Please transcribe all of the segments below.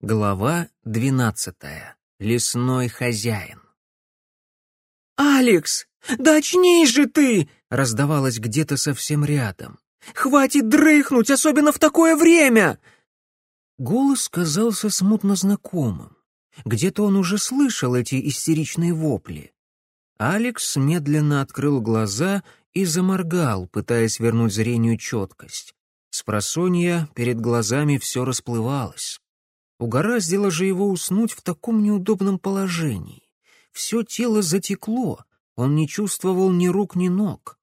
Глава двенадцатая. Лесной хозяин. «Алекс, да очнись же ты!» — раздавалось где-то совсем рядом. «Хватит дрыхнуть, особенно в такое время!» Голос казался смутно знакомым. Где-то он уже слышал эти истеричные вопли. Алекс медленно открыл глаза и заморгал, пытаясь вернуть зрению четкость. Спросонья перед глазами все расплывалось. Угораздило же его уснуть в таком неудобном положении. Все тело затекло, он не чувствовал ни рук, ни ног.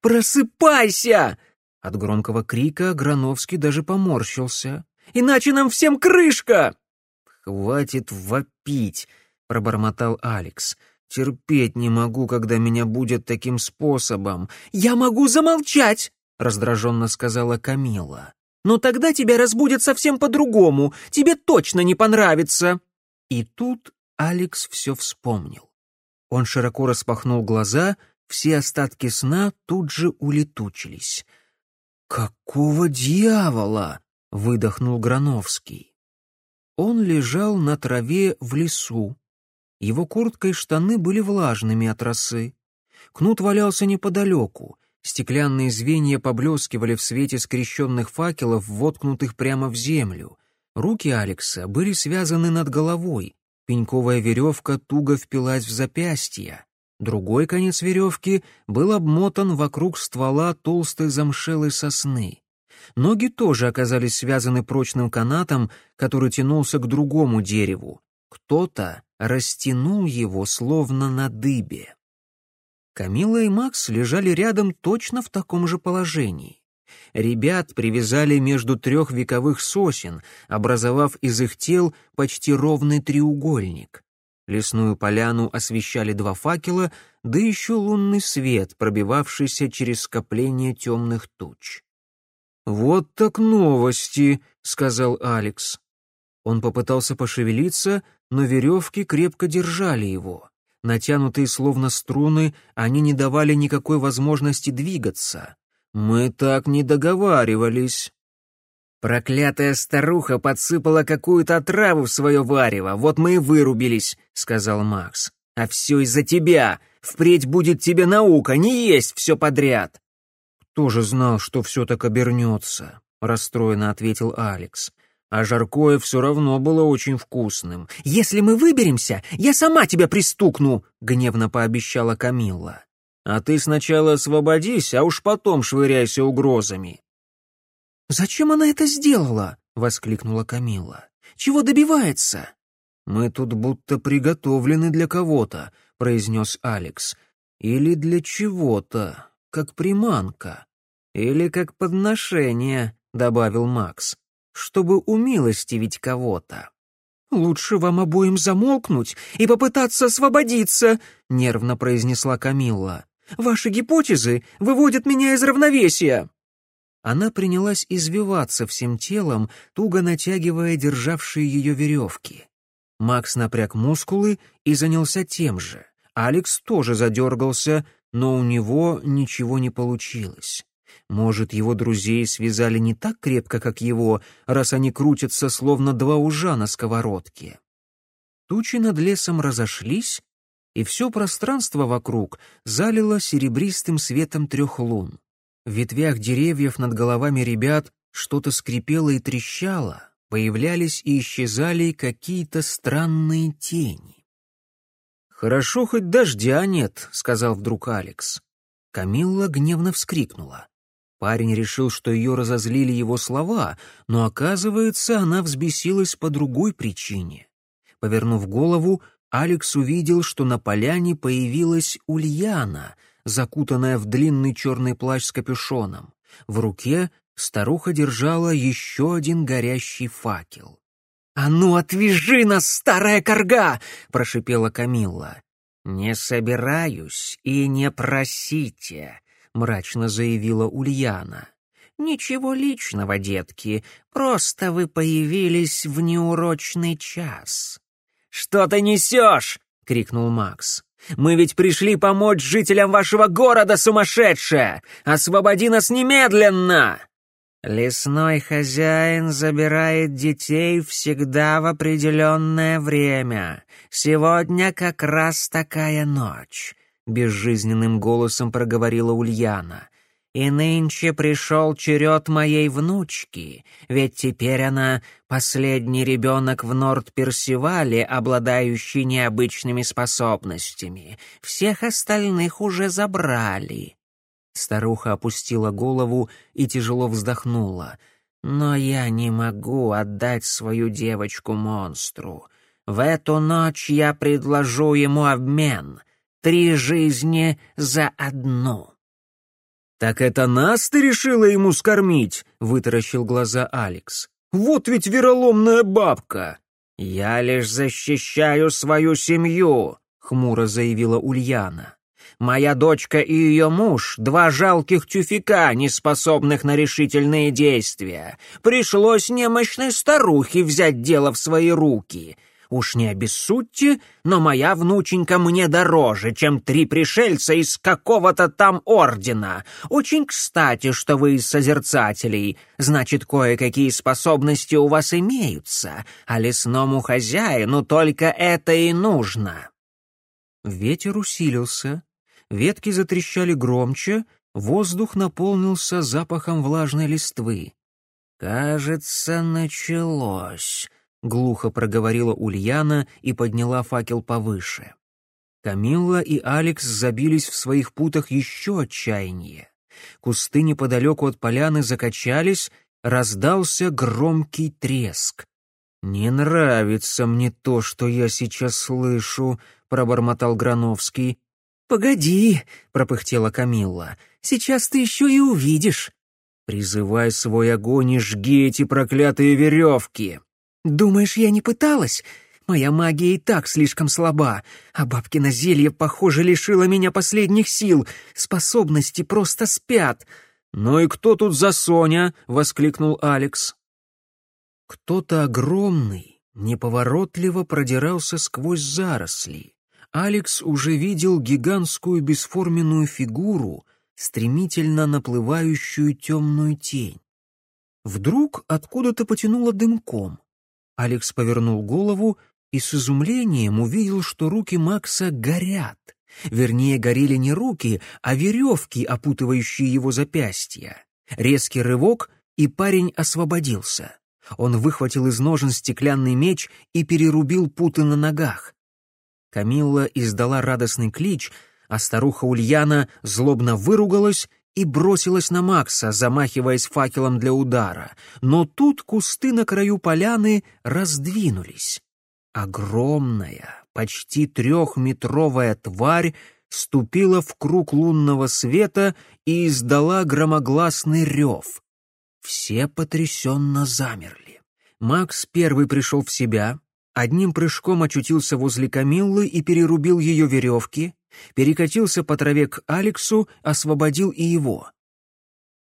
«Просыпайся!» От громкого крика Грановский даже поморщился. «Иначе нам всем крышка!» «Хватит вопить!» — пробормотал Алекс. «Терпеть не могу, когда меня будет таким способом». «Я могу замолчать!» — раздраженно сказала Камила. Но тогда тебя разбудят совсем по-другому, тебе точно не понравится». И тут Алекс все вспомнил. Он широко распахнул глаза, все остатки сна тут же улетучились. «Какого дьявола?» — выдохнул Грановский. Он лежал на траве в лесу. Его куртка и штаны были влажными от росы. Кнут валялся неподалеку, Стеклянные звенья поблескивали в свете скрещенных факелов, воткнутых прямо в землю. Руки Алекса были связаны над головой. Пеньковая веревка туго впилась в запястье. Другой конец веревки был обмотан вокруг ствола толстой замшелой сосны. Ноги тоже оказались связаны прочным канатом, который тянулся к другому дереву. Кто-то растянул его, словно на дыбе. Камила и Макс лежали рядом точно в таком же положении. Ребят привязали между трех вековых сосен, образовав из их тел почти ровный треугольник. Лесную поляну освещали два факела, да еще лунный свет, пробивавшийся через скопление темных туч. «Вот так новости», — сказал Алекс. Он попытался пошевелиться, но веревки крепко держали его. Натянутые словно струны, они не давали никакой возможности двигаться. Мы так не договаривались. «Проклятая старуха подсыпала какую-то отраву в свое варево, вот мы и вырубились», — сказал Макс. «А все из-за тебя. Впредь будет тебе наука, не есть все подряд». «Кто же знал, что все так обернется?» — расстроенно ответил Алекс. А жаркое все равно было очень вкусным. «Если мы выберемся, я сама тебя пристукну!» — гневно пообещала Камилла. «А ты сначала освободись, а уж потом швыряйся угрозами». «Зачем она это сделала?» — воскликнула Камилла. «Чего добивается?» «Мы тут будто приготовлены для кого-то», — произнес Алекс. «Или для чего-то, как приманка. Или как подношение», — добавил Макс чтобы умилостивить кого-то. «Лучше вам обоим замолкнуть и попытаться освободиться», — нервно произнесла Камилла. «Ваши гипотезы выводят меня из равновесия». Она принялась извиваться всем телом, туго натягивая державшие ее веревки. Макс напряг мускулы и занялся тем же. Алекс тоже задергался, но у него ничего не получилось. Может, его друзей связали не так крепко, как его, раз они крутятся, словно два ужа на сковородке. Тучи над лесом разошлись, и все пространство вокруг залило серебристым светом трех лун. В ветвях деревьев над головами ребят что-то скрипело и трещало, появлялись и исчезали какие-то странные тени. «Хорошо, хоть дождя нет», — сказал вдруг Алекс. Камилла гневно вскрикнула. Парень решил, что ее разозлили его слова, но, оказывается, она взбесилась по другой причине. Повернув голову, Алекс увидел, что на поляне появилась Ульяна, закутанная в длинный черный плащ с капюшоном. В руке старуха держала еще один горящий факел. «А ну, отвяжи нас, старая корга!» — прошипела Камилла. «Не собираюсь и не просите», — мрачно заявила Ульяна. «Ничего личного, детки, просто вы появились в неурочный час». «Что ты несешь?» — крикнул Макс. «Мы ведь пришли помочь жителям вашего города, сумасшедшая! Освободи нас немедленно!» Лесной хозяин забирает детей всегда в определенное время. Сегодня как раз такая ночь», — безжизненным голосом проговорила Ульяна. «И нынче пришел черед моей внучки, ведь теперь она последний ребенок в Норд-Персивале, обладающий необычными способностями. Всех остальных уже забрали». Старуха опустила голову и тяжело вздохнула. «Но я не могу отдать свою девочку монстру. В эту ночь я предложу ему обмен. Три жизни за одну». «Так это нас ты решила ему скормить?» — вытаращил глаза Алекс. «Вот ведь вероломная бабка!» «Я лишь защищаю свою семью», — хмуро заявила Ульяна. Моя дочка и ее муж — два жалких тюфика, не способных на решительные действия. Пришлось немощной старухе взять дело в свои руки. Уж не обессудьте, но моя внученька мне дороже, чем три пришельца из какого-то там ордена. Очень кстати, что вы из созерцателей. Значит, кое-какие способности у вас имеются, а лесному хозяину только это и нужно». Ветер усилился, Ветки затрещали громче, воздух наполнился запахом влажной листвы. «Кажется, началось», — глухо проговорила Ульяна и подняла факел повыше. Камилла и Алекс забились в своих путах еще отчаяннее. Кусты неподалеку от поляны закачались, раздался громкий треск. «Не нравится мне то, что я сейчас слышу», — пробормотал Грановский. «Погоди», — пропыхтела Камилла, — «сейчас ты еще и увидишь». «Призывай свой огонь и жги эти проклятые веревки». «Думаешь, я не пыталась? Моя магия и так слишком слаба, а бабкино зелье, похоже, лишило меня последних сил. Способности просто спят». «Ну и кто тут за Соня?» — воскликнул Алекс. Кто-то огромный, неповоротливо продирался сквозь заросли. Алекс уже видел гигантскую бесформенную фигуру, стремительно наплывающую темную тень. Вдруг откуда-то потянуло дымком. Алекс повернул голову и с изумлением увидел, что руки Макса горят. Вернее, горели не руки, а веревки, опутывающие его запястья. Резкий рывок, и парень освободился. Он выхватил из ножен стеклянный меч и перерубил путы на ногах. Камилла издала радостный клич, а старуха Ульяна злобно выругалась и бросилась на Макса, замахиваясь факелом для удара. Но тут кусты на краю поляны раздвинулись. Огромная, почти трехметровая тварь ступила в круг лунного света и издала громогласный рев. Все потрясенно замерли. Макс первый пришел в себя, одним прыжком очутился возле Камиллы и перерубил ее веревки, перекатился по траве к Алексу, освободил и его.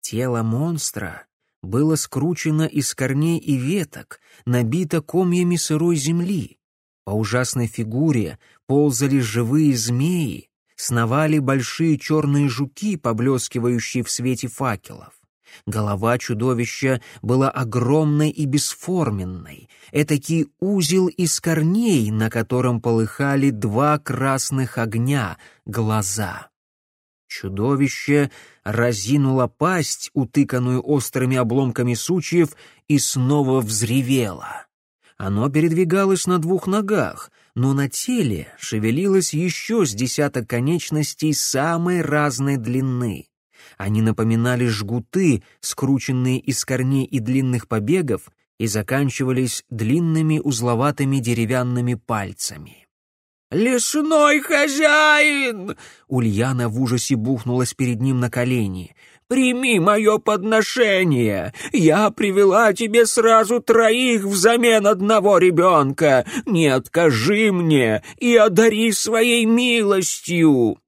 Тело монстра было скручено из корней и веток, набито комьями сырой земли. По ужасной фигуре ползали живые змеи, сновали большие черные жуки, поблескивающие в свете факелов. Голова чудовища была огромной и бесформенной, этакий узел из корней, на котором полыхали два красных огня — глаза. Чудовище разинуло пасть, утыканную острыми обломками сучьев, и снова взревело. Оно передвигалось на двух ногах, но на теле шевелилось еще с десяток конечностей самой разной длины. Они напоминали жгуты, скрученные из корней и длинных побегов, и заканчивались длинными узловатыми деревянными пальцами. «Лесной хозяин!» Ульяна в ужасе бухнулась перед ним на колени. «Прими мое подношение! Я привела тебе сразу троих взамен одного ребенка! Не откажи мне и одари своей милостью!»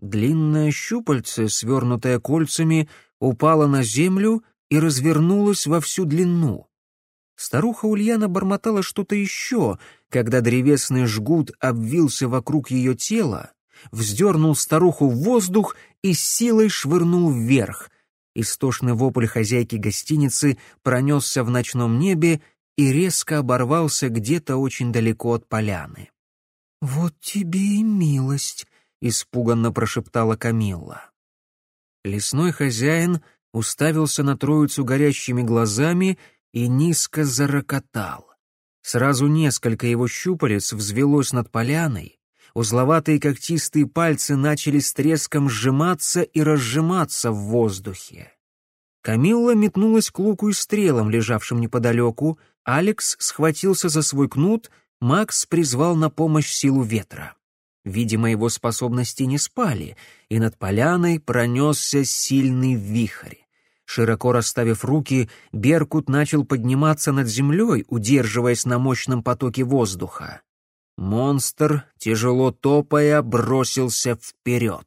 Длинное щупальце, свернутое кольцами, упало на землю и развернулось во всю длину. Старуха Ульяна бормотала что-то еще, когда древесный жгут обвился вокруг ее тела, вздернул старуху в воздух и силой швырнул вверх. Истошный вопль хозяйки гостиницы пронесся в ночном небе и резко оборвался где-то очень далеко от поляны. «Вот тебе и милость», — испуганно прошептала Камилла. Лесной хозяин уставился на троицу горящими глазами и низко зарокотал. Сразу несколько его щупалец взвелось над поляной, узловатые когтистые пальцы начали с треском сжиматься и разжиматься в воздухе. Камилла метнулась к луку и стрелам, лежавшим неподалеку, Алекс схватился за свой кнут, Макс призвал на помощь силу ветра. Видимо, его способности не спали, и над поляной пронесся сильный вихрь. Широко расставив руки, Беркут начал подниматься над землей, удерживаясь на мощном потоке воздуха. Монстр, тяжело топая, бросился вперед.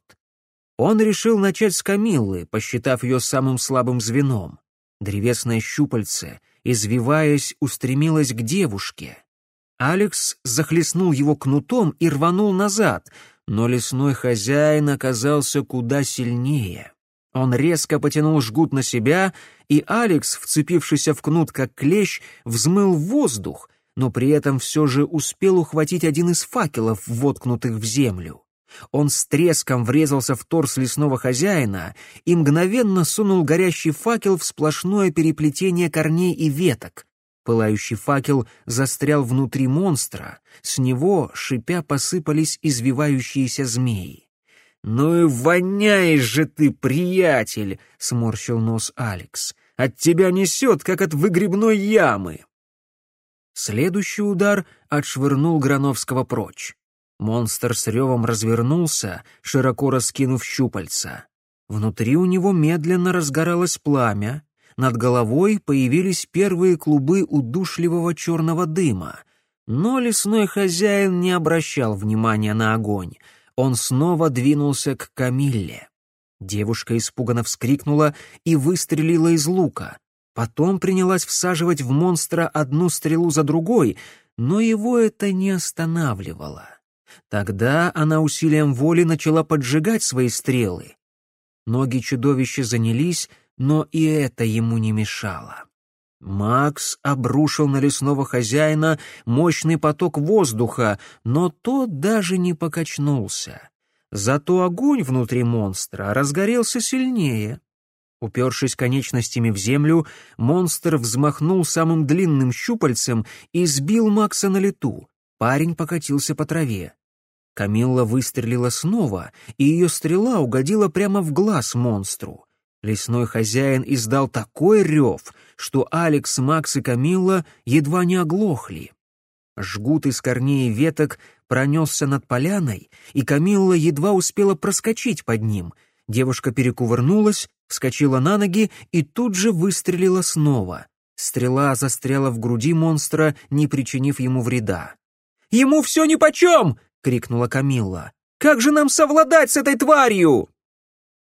Он решил начать с Камиллы, посчитав ее самым слабым звеном. Древесное щупальце, извиваясь, устремилось к девушке. Алекс захлестнул его кнутом и рванул назад, но лесной хозяин оказался куда сильнее. Он резко потянул жгут на себя, и Алекс, вцепившийся в кнут как клещ, взмыл в воздух, но при этом все же успел ухватить один из факелов, воткнутых в землю. Он с треском врезался в торс лесного хозяина и мгновенно сунул горящий факел в сплошное переплетение корней и веток. Пылающий факел застрял внутри монстра, с него, шипя, посыпались извивающиеся змеи. «Ну и воняешь же ты, приятель!» — сморщил нос Алекс. «От тебя несет, как от выгребной ямы!» Следующий удар отшвырнул Грановского прочь. Монстр с ревом развернулся, широко раскинув щупальца. Внутри у него медленно разгоралось пламя, над головой появились первые клубы удушливого черного дыма. Но лесной хозяин не обращал внимания на огонь. Он снова двинулся к Камилле. Девушка испуганно вскрикнула и выстрелила из лука. Потом принялась всаживать в монстра одну стрелу за другой, но его это не останавливало. Тогда она усилием воли начала поджигать свои стрелы. Ноги чудовища занялись, но и это ему не мешало. Макс обрушил на лесного хозяина мощный поток воздуха, но тот даже не покачнулся. Зато огонь внутри монстра разгорелся сильнее. Упершись конечностями в землю, монстр взмахнул самым длинным щупальцем и сбил Макса на лету. Парень покатился по траве. Камилла выстрелила снова, и ее стрела угодила прямо в глаз монстру. Лесной хозяин издал такой рев, что Алекс, Макс и Камилла едва не оглохли. Жгут из корней и веток пронесся над поляной, и Камилла едва успела проскочить под ним. Девушка перекувырнулась, вскочила на ноги и тут же выстрелила снова. Стрела застряла в груди монстра, не причинив ему вреда. «Ему все нипочем!» — крикнула Камилла. «Как же нам совладать с этой тварью?»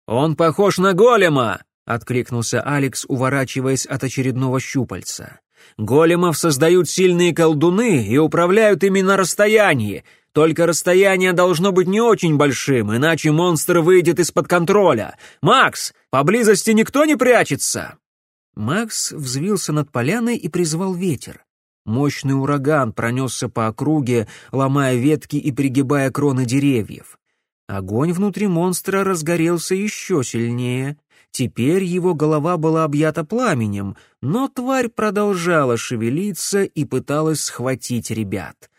«Он похож на голема!» — откликнулся Алекс, уворачиваясь от очередного щупальца. «Големов создают сильные колдуны и управляют ими на расстоянии. Только расстояние должно быть не очень большим, иначе монстр выйдет из-под контроля. Макс, поблизости никто не прячется!» Макс взвился над поляной и призвал ветер. Мощный ураган пронесся по округе, ломая ветки и пригибая кроны деревьев. Огонь внутри монстра разгорелся еще сильнее. Теперь его голова была объята пламенем, но тварь продолжала шевелиться и пыталась схватить ребят.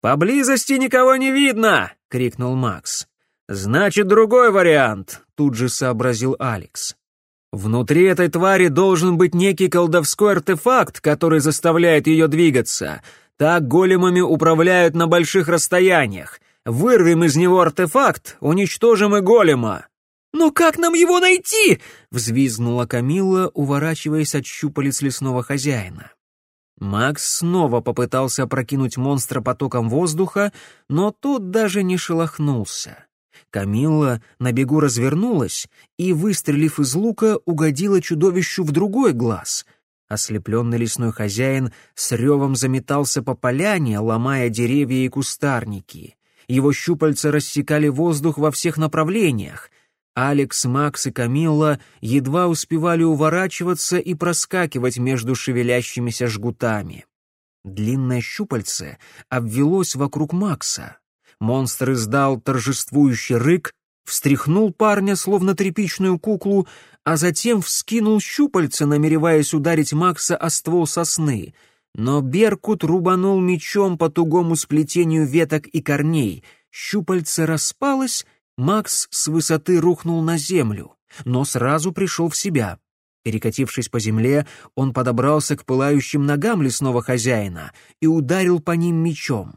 «Поблизости никого не видно!» — крикнул Макс. «Значит, другой вариант», — тут же сообразил Алекс. «Внутри этой твари должен быть некий колдовской артефакт, который заставляет ее двигаться. Так големами управляют на больших расстояниях. Вырвем из него артефакт, уничтожим и голема». «Но как нам его найти?» — взвизгнула Камилла, уворачиваясь от щупалец лесного хозяина. Макс снова попытался опрокинуть монстра потоком воздуха, но тот даже не шелохнулся. Камилла на бегу развернулась и, выстрелив из лука, угодила чудовищу в другой глаз. Ослепленный лесной хозяин с ревом заметался по поляне, ломая деревья и кустарники. Его щупальца рассекали воздух во всех направлениях. Алекс, Макс и Камилла едва успевали уворачиваться и проскакивать между шевелящимися жгутами. Длинное щупальце обвелось вокруг Макса. Монстр издал торжествующий рык, встряхнул парня, словно тряпичную куклу, а затем вскинул щупальце, намереваясь ударить Макса о ствол сосны. Но Беркут рубанул мечом по тугому сплетению веток и корней. Щупальце распалось, Макс с высоты рухнул на землю, но сразу пришел в себя. Перекатившись по земле, он подобрался к пылающим ногам лесного хозяина и ударил по ним мечом.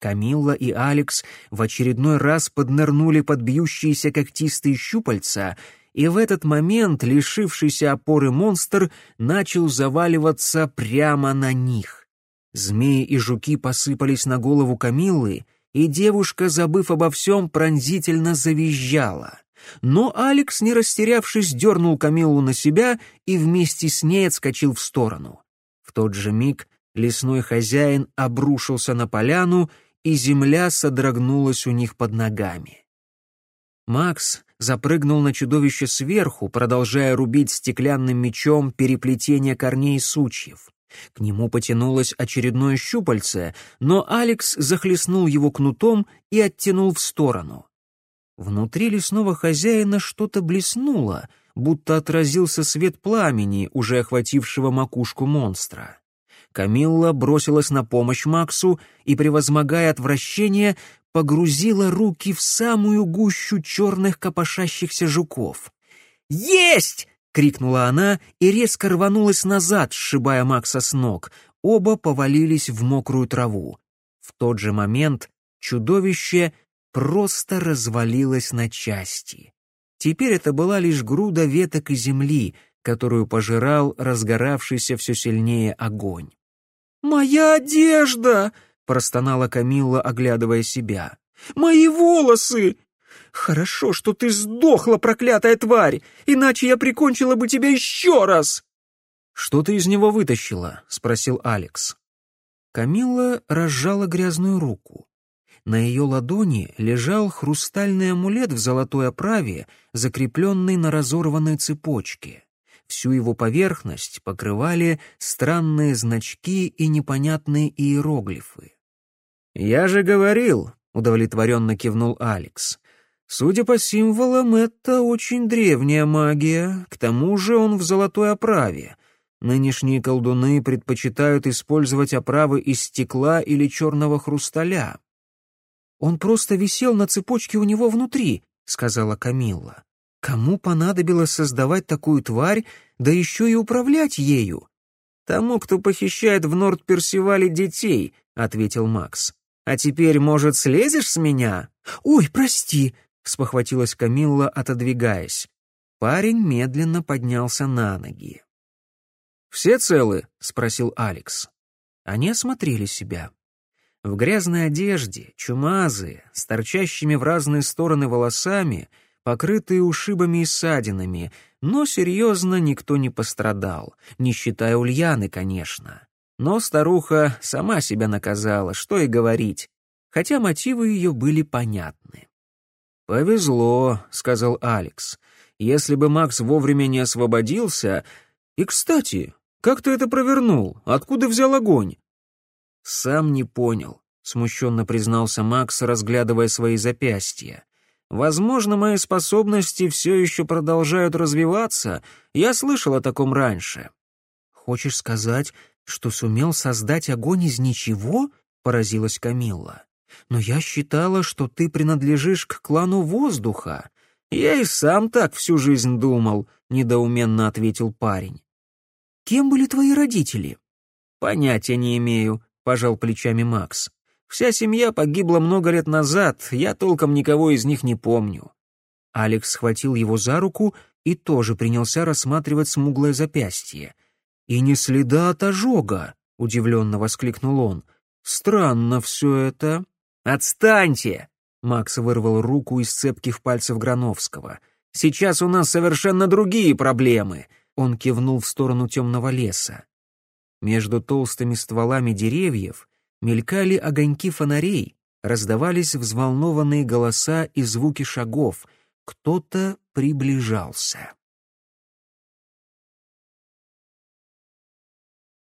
Камилла и Алекс в очередной раз поднырнули под бьющиеся когтистые щупальца, и в этот момент лишившийся опоры монстр начал заваливаться прямо на них. Змеи и жуки посыпались на голову Камиллы, и девушка, забыв обо всем, пронзительно завизжала. Но Алекс, не растерявшись, дернул Камиллу на себя и вместе с ней отскочил в сторону. В тот же миг лесной хозяин обрушился на поляну, и земля содрогнулась у них под ногами. Макс запрыгнул на чудовище сверху, продолжая рубить стеклянным мечом переплетение корней сучьев. К нему потянулось очередное щупальце, но Алекс захлестнул его кнутом и оттянул в сторону. Внутри лесного хозяина что-то блеснуло, будто отразился свет пламени, уже охватившего макушку монстра. Камилла бросилась на помощь Максу и, превозмогая отвращение, погрузила руки в самую гущу черных копошащихся жуков. «Есть!» — крикнула она и резко рванулась назад, сшибая Макса с ног. Оба повалились в мокрую траву. В тот же момент чудовище просто развалилось на части. Теперь это была лишь груда веток и земли, которую пожирал разгоравшийся все сильнее огонь. «Моя одежда!» — простонала Камилла, оглядывая себя. «Мои волосы! «Хорошо, что ты сдохла, проклятая тварь, иначе я прикончила бы тебя еще раз!» «Что ты из него вытащила?» — спросил Алекс. Камилла разжала грязную руку. На ее ладони лежал хрустальный амулет в золотой оправе, закрепленный на разорванной цепочке. Всю его поверхность покрывали странные значки и непонятные иероглифы. «Я же говорил», — удовлетворенно кивнул Алекс, Судя по символам, это очень древняя магия, к тому же он в золотой оправе. Нынешние колдуны предпочитают использовать оправы из стекла или черного хрусталя. «Он просто висел на цепочке у него внутри», — сказала Камилла. «Кому понадобилось создавать такую тварь, да еще и управлять ею?» «Тому, кто похищает в Норд-Персивале детей», — ответил Макс. «А теперь, может, слезешь с меня?» «Ой, прости», спохватилась Камилла, отодвигаясь. Парень медленно поднялся на ноги. «Все целы?» — спросил Алекс. Они осмотрели себя. В грязной одежде, чумазые, с торчащими в разные стороны волосами, покрытые ушибами и ссадинами, но серьезно никто не пострадал, не считая Ульяны, конечно. Но старуха сама себя наказала, что и говорить, хотя мотивы ее были понятны. «Повезло», — сказал Алекс. «Если бы Макс вовремя не освободился... И, кстати, как ты это провернул? Откуда взял огонь?» «Сам не понял», — смущенно признался Макс, разглядывая свои запястья. «Возможно, мои способности все еще продолжают развиваться. Я слышал о таком раньше». «Хочешь сказать, что сумел создать огонь из ничего?» — поразилась Камилла. Но я считала, что ты принадлежишь к клану воздуха. Я и сам так всю жизнь думал, недоуменно ответил парень. Кем были твои родители? Понятия не имею, пожал плечами Макс. Вся семья погибла много лет назад, я толком никого из них не помню. Алекс схватил его за руку и тоже принялся рассматривать смуглое запястье. «И не следа от ожога!» — удивленно воскликнул он. «Странно все это». «Отстаньте!» — Макс вырвал руку из цепких пальцев Грановского. «Сейчас у нас совершенно другие проблемы!» Он кивнул в сторону темного леса. Между толстыми стволами деревьев мелькали огоньки фонарей, раздавались взволнованные голоса и звуки шагов. Кто-то приближался.